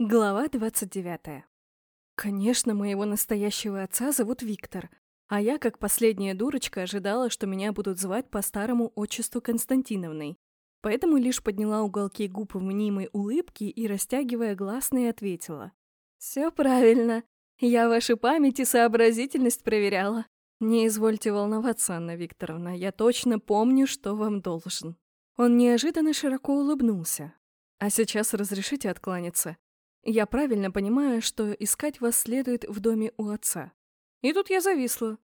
Глава 29. Конечно, моего настоящего отца зовут Виктор, а я, как последняя дурочка, ожидала, что меня будут звать по старому отчеству Константиновной. Поэтому лишь подняла уголки губ в мнимой улыбки и, растягивая гласные, ответила. «Все правильно. Я вашу память и сообразительность проверяла. Не извольте волноваться, Анна Викторовна, я точно помню, что вам должен». Он неожиданно широко улыбнулся. «А сейчас разрешите откланяться?» Я правильно понимаю, что искать вас следует в доме у отца. И тут я зависла.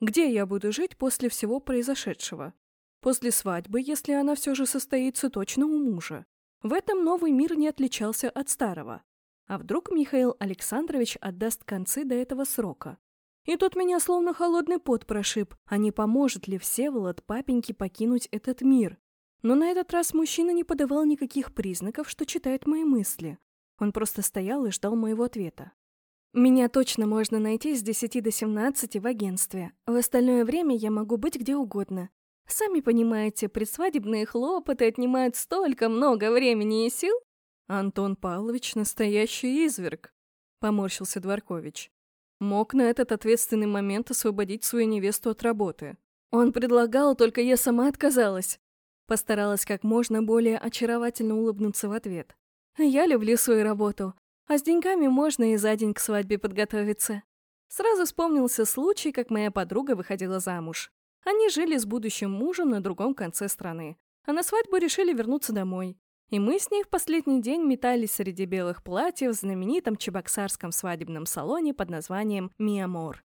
Где я буду жить после всего произошедшего? После свадьбы, если она все же состоится точно у мужа. В этом новый мир не отличался от старого. А вдруг Михаил Александрович отдаст концы до этого срока? И тут меня словно холодный пот прошиб, а не поможет ли Всеволод папеньке покинуть этот мир? Но на этот раз мужчина не подавал никаких признаков, что читает мои мысли. Он просто стоял и ждал моего ответа. Меня точно можно найти с 10 до 17 в агентстве. В остальное время я могу быть где угодно. Сами понимаете, предсвадебные хлопоты отнимают столько много времени и сил. Антон Павлович — настоящий изверг, — поморщился Дворкович. Мог на этот ответственный момент освободить свою невесту от работы. Он предлагал, только я сама отказалась. Постаралась как можно более очаровательно улыбнуться в ответ. Я люблю свою работу, а с деньгами можно и за день к свадьбе подготовиться. Сразу вспомнился случай, как моя подруга выходила замуж. Они жили с будущим мужем на другом конце страны, а на свадьбу решили вернуться домой. И мы с ней в последний день метались среди белых платьев в знаменитом чебоксарском свадебном салоне под названием «Миамор».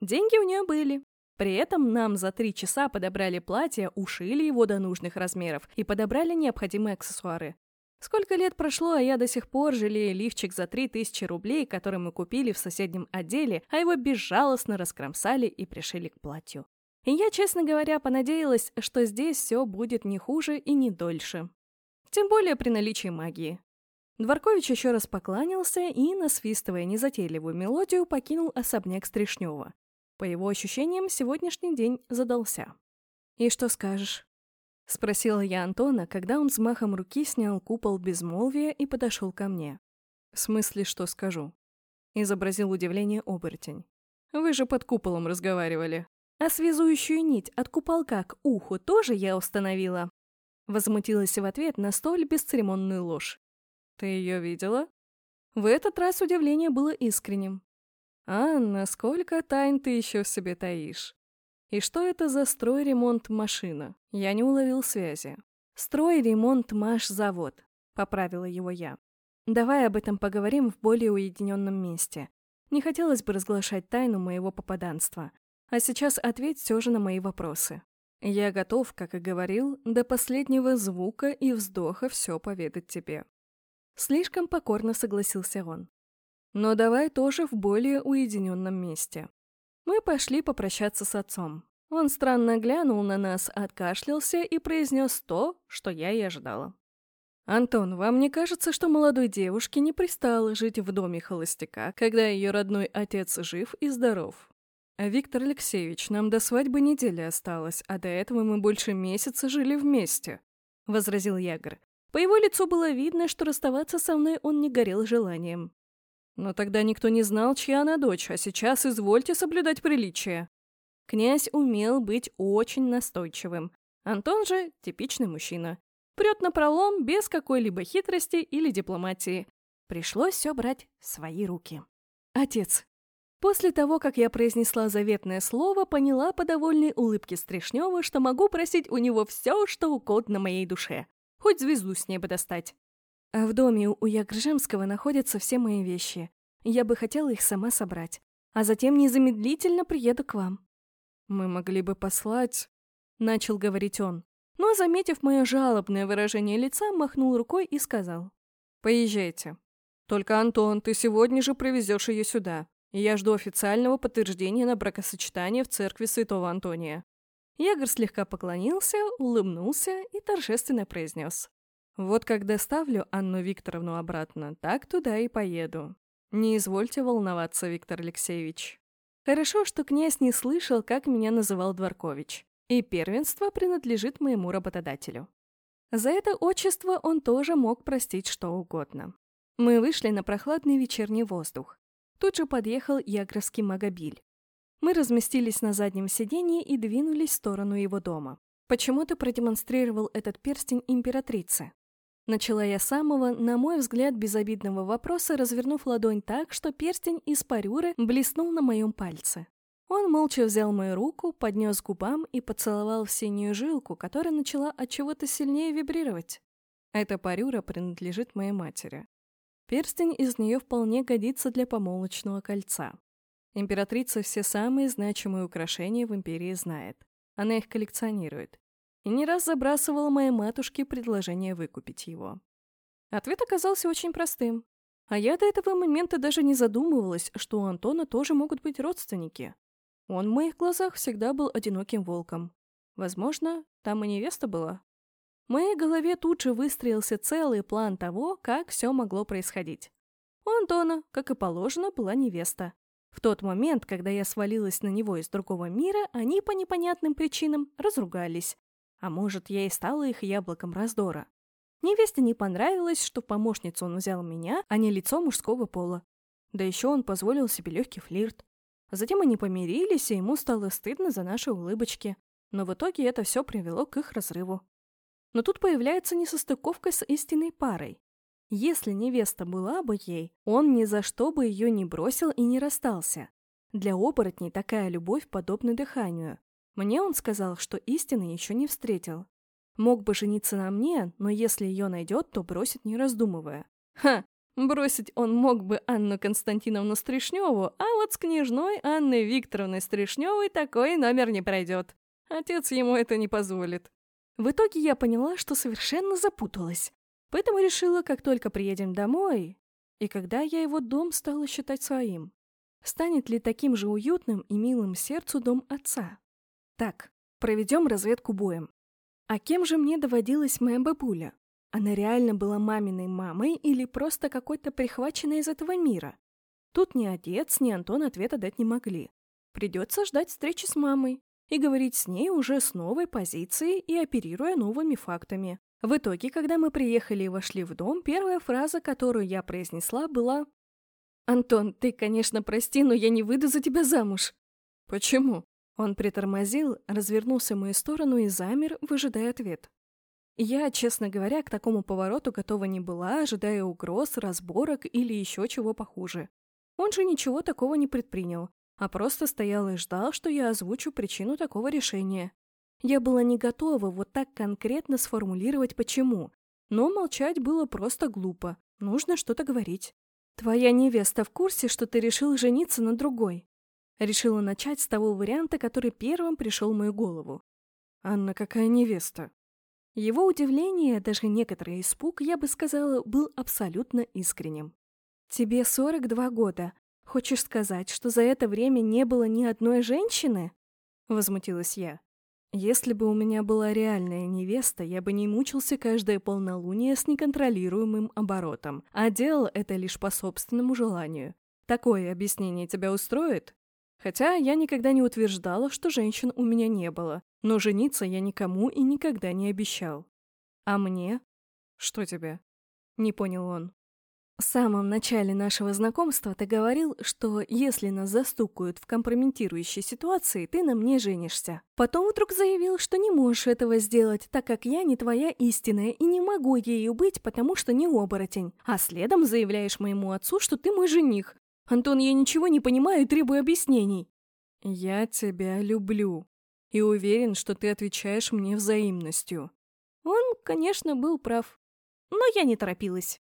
Деньги у нее были. При этом нам за три часа подобрали платье, ушили его до нужных размеров и подобрали необходимые аксессуары. Сколько лет прошло, а я до сих пор жалею лифчик за 3000 рублей, который мы купили в соседнем отделе, а его безжалостно раскромсали и пришили к платью. И я, честно говоря, понадеялась, что здесь все будет не хуже и не дольше. Тем более при наличии магии. Дворкович еще раз покланялся и, насвистывая незатейливую мелодию, покинул особняк Стришнева. По его ощущениям, сегодняшний день задался. «И что скажешь?» — спросила я Антона, когда он с махом руки снял купол безмолвия и подошел ко мне. «В смысле, что скажу?» — изобразил удивление оборотень. «Вы же под куполом разговаривали. А связующую нить от куполка к уху тоже я установила?» Возмутилась в ответ на столь бесцеремонную ложь. «Ты ее видела?» В этот раз удивление было искренним. «Анна, сколько тайн ты еще в себе таишь?» И что это за строй-ремонт машина? Я не уловил связи. Строй-ремонт Маш-завод, поправила его я. Давай об этом поговорим в более уединенном месте. Не хотелось бы разглашать тайну моего попаданства. А сейчас ответь все же на мои вопросы. Я готов, как и говорил, до последнего звука и вздоха все поведать тебе. Слишком покорно согласился он. Но давай тоже в более уединенном месте. Мы пошли попрощаться с отцом. Он странно глянул на нас, откашлялся и произнес то, что я и ожидала. «Антон, вам не кажется, что молодой девушке не пристало жить в доме холостяка, когда ее родной отец жив и здоров? А Виктор Алексеевич, нам до свадьбы недели осталось, а до этого мы больше месяца жили вместе», — возразил Ягр. По его лицу было видно, что расставаться со мной он не горел желанием. Но тогда никто не знал, чья она дочь, а сейчас извольте соблюдать приличие. Князь умел быть очень настойчивым. Антон же типичный мужчина. Прет на пролом без какой-либо хитрости или дипломатии. Пришлось все брать в свои руки. Отец. После того, как я произнесла заветное слово, поняла по довольной улыбке Стришнева, что могу просить у него все, что угодно моей душе. Хоть звезду с неба достать. А в доме у Ягржемского находятся все мои вещи. Я бы хотела их сама собрать. А затем незамедлительно приеду к вам. Мы могли бы послать... Начал говорить он. Но, заметив мое жалобное выражение лица, махнул рукой и сказал. Поезжайте. Только, Антон, ты сегодня же привезешь ее сюда. Я жду официального подтверждения на бракосочетание в церкви святого Антония. Ягор слегка поклонился, улыбнулся и торжественно произнес. Вот когда ставлю Анну Викторовну обратно, так туда и поеду. Не извольте волноваться, Виктор Алексеевич. Хорошо, что князь не слышал, как меня называл Дворкович. И первенство принадлежит моему работодателю. За это отчество он тоже мог простить что угодно. Мы вышли на прохладный вечерний воздух. Тут же подъехал ягровский магобиль. Мы разместились на заднем сиденье и двинулись в сторону его дома. «Почему ты продемонстрировал этот перстень императрице?» Начала я самого, на мой взгляд, безобидного вопроса, развернув ладонь так, что перстень из парюры блеснул на моем пальце. Он молча взял мою руку, поднес к губам и поцеловал в синюю жилку, которая начала от чего-то сильнее вибрировать. Эта парюра принадлежит моей матери. Перстень из нее вполне годится для помолвочного кольца. Императрица все самые значимые украшения в империи знает. Она их коллекционирует и не раз забрасывала моей матушке предложение выкупить его. Ответ оказался очень простым. А я до этого момента даже не задумывалась, что у Антона тоже могут быть родственники. Он в моих глазах всегда был одиноким волком. Возможно, там и невеста была. В моей голове тут же выстроился целый план того, как все могло происходить. У Антона, как и положено, была невеста. В тот момент, когда я свалилась на него из другого мира, они по непонятным причинам разругались, а может, я и стала их яблоком раздора. Невесте не понравилось, что помощницу он взял меня, а не лицо мужского пола. Да еще он позволил себе легкий флирт. Затем они помирились, и ему стало стыдно за наши улыбочки. Но в итоге это все привело к их разрыву. Но тут появляется несостыковка с истинной парой. Если невеста была бы ей, он ни за что бы ее не бросил и не расстался. Для оборотней такая любовь подобна дыханию. Мне он сказал, что истины еще не встретил. Мог бы жениться на мне, но если ее найдет, то бросит, не раздумывая. Ха! Бросить он мог бы Анну Константиновну Стришневу, а вот с княжной Анной Викторовной Стришневой такой номер не пройдет. Отец ему это не позволит. В итоге я поняла, что совершенно запуталась. Поэтому решила, как только приедем домой, и когда я его дом стала считать своим, станет ли таким же уютным и милым сердцу дом отца? Так, проведем разведку боем. А кем же мне доводилась моя бабуля? Она реально была маминой мамой или просто какой-то прихваченной из этого мира? Тут ни отец, ни Антон ответа дать не могли. Придется ждать встречи с мамой и говорить с ней уже с новой позицией и оперируя новыми фактами. В итоге, когда мы приехали и вошли в дом, первая фраза, которую я произнесла, была «Антон, ты, конечно, прости, но я не выйду за тебя замуж». «Почему?» Он притормозил, развернулся в мою сторону и замер, выжидая ответ. Я, честно говоря, к такому повороту готова не была, ожидая угроз, разборок или еще чего похуже. Он же ничего такого не предпринял, а просто стоял и ждал, что я озвучу причину такого решения. Я была не готова вот так конкретно сформулировать почему, но молчать было просто глупо, нужно что-то говорить. «Твоя невеста в курсе, что ты решил жениться на другой?» Решила начать с того варианта, который первым пришел в мою голову. «Анна, какая невеста?» Его удивление, даже некоторый испуг, я бы сказала, был абсолютно искренним. «Тебе 42 года. Хочешь сказать, что за это время не было ни одной женщины?» Возмутилась я. «Если бы у меня была реальная невеста, я бы не мучился каждое полнолуние с неконтролируемым оборотом, а делал это лишь по собственному желанию. Такое объяснение тебя устроит?» Хотя я никогда не утверждала, что женщин у меня не было, но жениться я никому и никогда не обещал. А мне? Что тебе? Не понял он. В самом начале нашего знакомства ты говорил, что если нас застукают в компрометирующей ситуации, ты на мне женишься. Потом вдруг заявил, что не можешь этого сделать, так как я не твоя истинная и не могу ею быть, потому что не оборотень. А следом заявляешь моему отцу, что ты мой жених, Антон, я ничего не понимаю и требую объяснений. Я тебя люблю. И уверен, что ты отвечаешь мне взаимностью. Он, конечно, был прав. Но я не торопилась.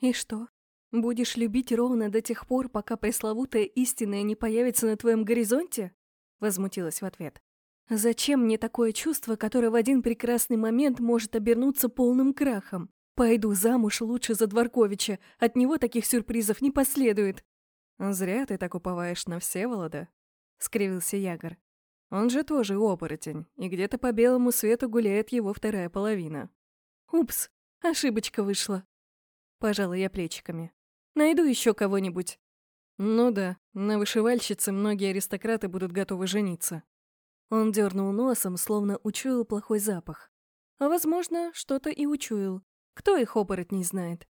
И что? Будешь любить ровно до тех пор, пока пресловутая истинная не появится на твоем горизонте? Возмутилась в ответ. Зачем мне такое чувство, которое в один прекрасный момент может обернуться полным крахом? Пойду замуж лучше за Дворковича, от него таких сюрпризов не последует. «Зря ты так уповаешь на Всеволода», — скривился Ягор. «Он же тоже оборотень, и где-то по белому свету гуляет его вторая половина». «Упс, ошибочка вышла». Пожала я плечиками. «Найду еще кого-нибудь». «Ну да, на вышивальщице многие аристократы будут готовы жениться». Он дернул носом, словно учуял плохой запах. А возможно, что-то и учуял. Кто их оборотней знает?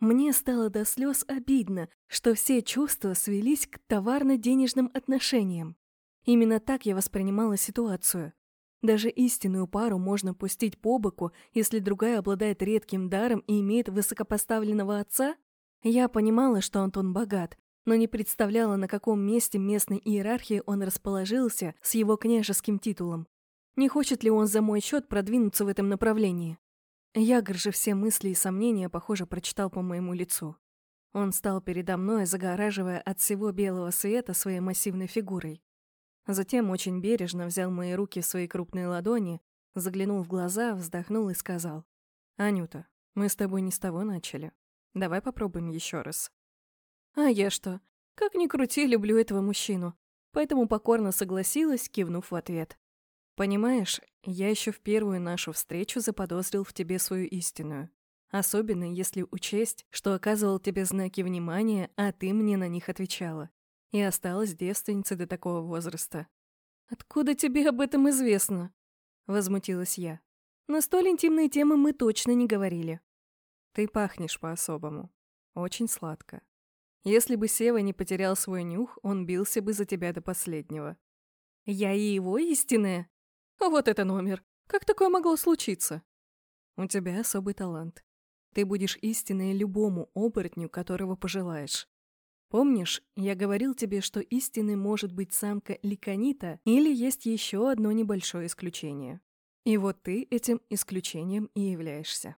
Мне стало до слез обидно, что все чувства свелись к товарно-денежным отношениям. Именно так я воспринимала ситуацию. Даже истинную пару можно пустить по боку, если другая обладает редким даром и имеет высокопоставленного отца? Я понимала, что Антон богат, но не представляла, на каком месте местной иерархии он расположился с его княжеским титулом. Не хочет ли он за мой счет продвинуться в этом направлении? Ягр же все мысли и сомнения, похоже, прочитал по моему лицу. Он стал передо мной, загораживая от всего белого света своей массивной фигурой. Затем очень бережно взял мои руки в свои крупные ладони, заглянул в глаза, вздохнул и сказал. «Анюта, мы с тобой не с того начали. Давай попробуем еще раз». А я что? Как ни крути, люблю этого мужчину. Поэтому покорно согласилась, кивнув в ответ. Понимаешь, я еще в первую нашу встречу заподозрил в тебе свою истинную. Особенно если учесть, что оказывал тебе знаки внимания, а ты мне на них отвечала. И осталась девственницей до такого возраста. «Откуда тебе об этом известно?» — возмутилась я. «На столь интимные темы мы точно не говорили». «Ты пахнешь по-особому. Очень сладко. Если бы Сева не потерял свой нюх, он бился бы за тебя до последнего». «Я и его истинная?» Вот это номер. Как такое могло случиться? У тебя особый талант. Ты будешь истинной любому оборотню, которого пожелаешь. Помнишь, я говорил тебе, что истинной может быть самка ликонита или есть еще одно небольшое исключение. И вот ты этим исключением и являешься.